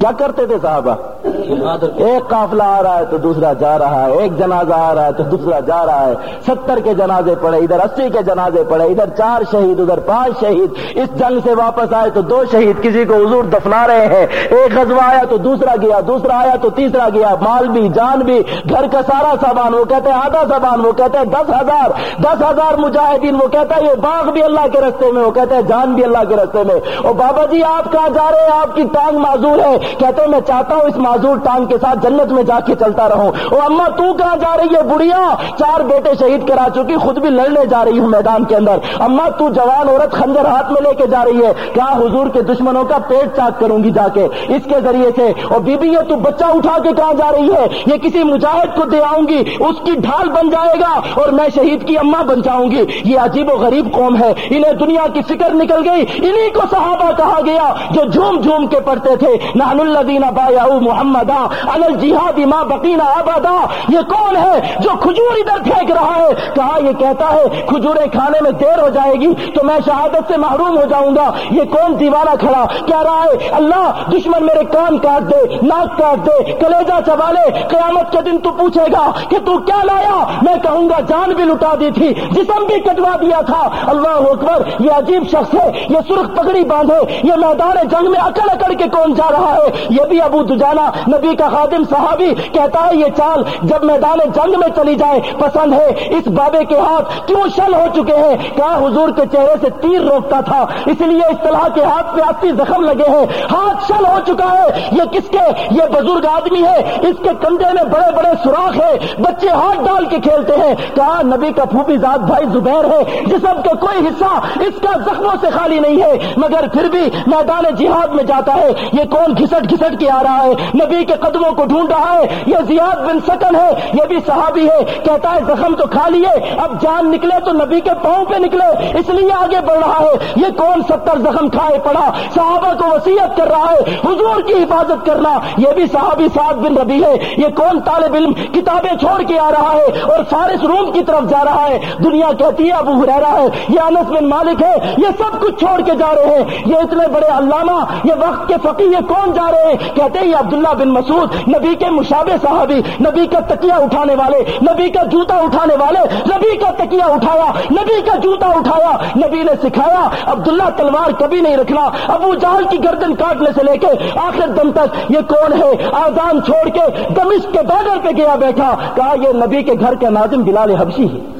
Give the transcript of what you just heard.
کیا کرتے تھے صحابہ؟ ایک قافلہ آ رہا ہے تو دوسرا جا رہا ہے، ایک جنازہ آ رہا ہے تو دوسرا جا رہا ہے۔ ستر کے جنازے پڑے، ادھر اسی کے جنازے پڑے، ادھر چار شہید، ادھر پانچ شہید۔ اس جنگ سے واپس آئے تو دو شہید کسی کو حضور دفنا رہے ہیں۔ ایک غزوہ آیا تو دوسرا گیا، دوسرا آیا تو تیسرا گیا۔ مال بھی، جان بھی، گھر کا سارا سامان، وہ کہتے ہیں آدھا سامان، وہ کہتے ہیں دس ہزار۔ دس ہزار مجاہدین، وہ کہتا ہے یہ باغ بھی اللہ کے رستے میں، وہ کہتے ہیں جان بھی اللہ کے رستے میں۔ اور بابا جی آپ کہاں جا رہے ہیں؟ آپ کی ٹانگ معذور ہے۔ کہتے ہیں میں چاہتا ہوں اس معذور ٹانگ کے ساتھ جنت میں جا کے چلتا رہوں۔ اور اما، تو کہاں جا رہی ہے بڑھیا؟ چار بیٹے شہید کرا چکی، خود بھی لڑنے جا رہی ہوں میدان کے اندر۔ اما، تو جوان عورت خنجر ہاتھ میں لے کے جا رہی ہے۔ کہا حضور کے دشمنوں کا پیٹ چاک کروں گی جا کے؟ اس کے ذریعے سے۔ اور بی بی یہ تو بچہ اٹھا کے کہاں جا رہی ہے؟ یہ کسی مجاہد کو دے آؤں گی، اس کی ڈھال بن جائے گا اور میں شہید کی اما بن جاؤں گی۔ یہ عجیب و غریب قوم ہے۔ انہیں دنیا کی فکر نکل گئی۔ انہیں کو صحابہ کہا گیا جو جھوم جھوم کے پڑھتے تھے۔ نان الدین بایا محمد انل جہادی ماں بقینا آبادا یہ کون ہے جو کھجور ادھر پھینک رہا ہے؟ کہا، یہ کہتا ہے، کھجوریں کھانے میں دیر ہو جائے گی تو میں شہادت سے محروم ہو جاؤں گا۔ یہ کون دیوانہ کھڑا؟ کہہ رہا ہے، اللہ، دشمن میرے کان کاٹ دے، ناک کاٹ دے کلیجا چبالے، قیامت کے دن تو پوچھے گا کہ تو کیا لایا؟ میں کہوں گا، جان بھی لٹا دی تھی، جسم بھی کٹوا دیا تھا۔ اللہ اکبر، یہ عجیب شخص ہے، یہ سرخ پگڑی باندھے، یہ میدان جنگ میں اکڑ اکڑ کے کون جا رہا ہے؟ یہ بھی ابو دجانا نبی کا خادم صحابی کہتا ہے، یہ چال جب میدان جنگ میں چلی جائے، پسند ہے اس بابے کے ہاتھ کیوں شل ہو چکے ہیں؟ کیا حضور کے چہرے سے تیر روکتا تھا، اس لیے اس طرح کے ہاتھ پہ اسی زخم لگے ہیں، ہاتھ شل ہو چکا ہے، یہ کس کے، یہ بزرگ آدمی ہے، اس کے کندھے میں بڑے بڑے سوراخ ہے بچے ہاتھ ڈال کے کھیلتے ہیں. کہا، نبی کا پھوپھی ذات بھائی زبیر ہے، جسم کا کوئی حصہ اس کا زخموں سے خالی نہیں ہے، مگر پھر بھی میدان جہاد میں جاتا ہے، یہ کون گھسٹ گھسٹ کے آ رہا ہے؟ نبی کے قدموں کو ڈھونڈ رہا ہے، یہ زیاد بن سکن ہے، یہ بھی صحابی ہے، کہتا ہے زخم تو کھا لیے، اب جان نکلے تو نبی کے پاؤں پہ نکلے، اس لیے آگے بڑھ رہا ہے۔ یہ کون ستر زخم کھائے پڑا؟ صحابہ کو وسیعت کر رہا ہے، حضور کی حفاظت کرنا، یہ بھی صحابی سعد بن ربی ہے۔ یہ کون طالب علم کتابیں چھوڑ کے آ رہا ہے اور فارس روم کی طرف جا رہا ہے۔ دنیا کہتی ہے، ابو ہریرا ہے، یہ انس بن مالک ہے، یہ سب کچھ چھوڑ کے جا رہے ہیں۔ یہ اتنے بڑے علامہ، یہ وقت کے فقی یہ کون جا رہے ہیں؟ کہتے ہیں، یہ عبداللہ بن مسعود، نبی کے مشابہ صحابی، نبی کا تکیا اٹھانے والے، نبی کا جوتا اٹھانے والے، نبی کا تکیا اٹھایا، نبی کا جوتا اٹھایا، نبی نے سکھایا، عبداللہ تلوار کبھی نہیں رکھنا، ابو جہل کی گردن کاٹنے سے لے کے آخر دم تک یہ کون ہے؟ آزان چھوڑ کے دمشق کے بارڈر پہ گیا بیٹھا، کہا یہ نبی کے گھر کا ناظم بلال حبشی ہے